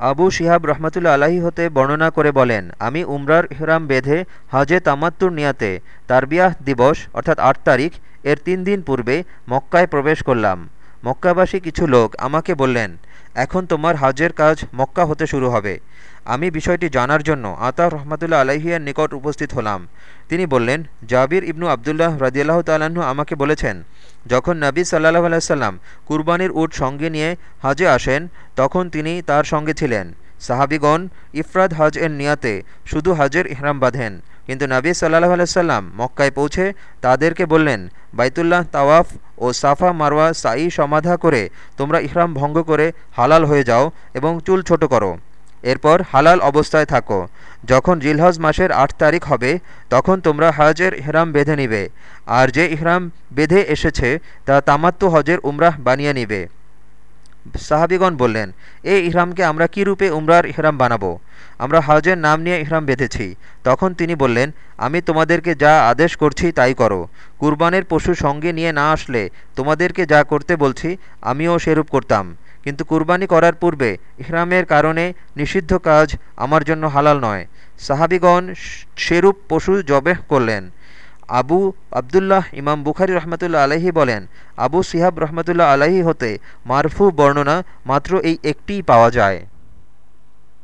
আবু শিহাব রহমতুল্লা আলাহি হতে বর্ণনা করে বলেন, আমি উমরার ইহরাম বেঁধে হাজে তামাত্তুর নিয়াতে, তারবিয়াহ দিবস, অর্থাৎ আট তারিখ, এর তিন দিন পূর্বে মক্কায় প্রবেশ করলাম। মক্কাবাসী কিছু লোক আমাকে বললেন, এখন তোমার হাজের কাজ মক্কা হতে শুরু হবে। আমি বিষয়টি জানার জন্য আতা রহমতুল্লা আলাহিয়ার নিকট উপস্থিত হলাম। তিনি বললেন, জাবির ইবনু আবদুল্লাহ রাজিয়াল্লাহ তাল্লাহ্ন আমাকে বলেছেন, যখন নবী সাল্লাহ আলাইসাল্লাম কুরবানির উট সঙ্গে নিয়ে হাজে আসেন, তখন তিনি তার সঙ্গে ছিলেন। সাহাবিগণ ইফরাদ হজ এর নিয়াতে শুধু হজের ইহরাম বাঁধেন। কিন্তু নবী সাল্লাহ আলাইসাল্লাম মক্কায় পৌঁছে তাদেরকে বললেন, বাইতুল্লাহ, তাওয়াফ ও সাফা, মারওয়া সাই সমাধা করে তোমরা ইহরাম ভঙ্গ করে হালাল হয়ে যাও এবং চুল ছোট করো। এরপর হালাল অবস্থায় থাকো। যখন জিলহজ মাসের আট তারিখ হবে, তখন তোমরা হজের ইহরাম বেঁধে নিবে। আর যে ইহরাম বেঁধে এসেছে, তা তামাত্তু হজের উমরাহ বানিয়ে নিবে। সাহাবিগণ বললেন এই ইহরামকে আমরা কী রূপে উমরার ইহরাম বানাবো? আমরা হজের নাম নিয়ে ইহরাম বেঁধেছি। তখন তিনি বললেন, আমি তোমাদেরকে যা আদেশ করছি তাই করো। কুরবানের পশু সঙ্গে নিয়ে না আসলে তোমাদেরকে যা করতে বলছি, আমিও সেরূপ করতাম। কিন্তু কুরবানি করার পূর্বে ইহরামের কারণে নিষিদ্ধ কাজ আমার জন্য হালাল নয়। সাহাবিগণ সেরূপ পশু জবেহ করলেন। আবু আবদুল্লাহ ইমাম বুখারি রহমতুল্লা আলহি বলেন, আবু সিহাব রহমতুল্লাহ আলহি হতে মারফু বর্ণনা মাত্র এই একটিই পাওয়া যায়।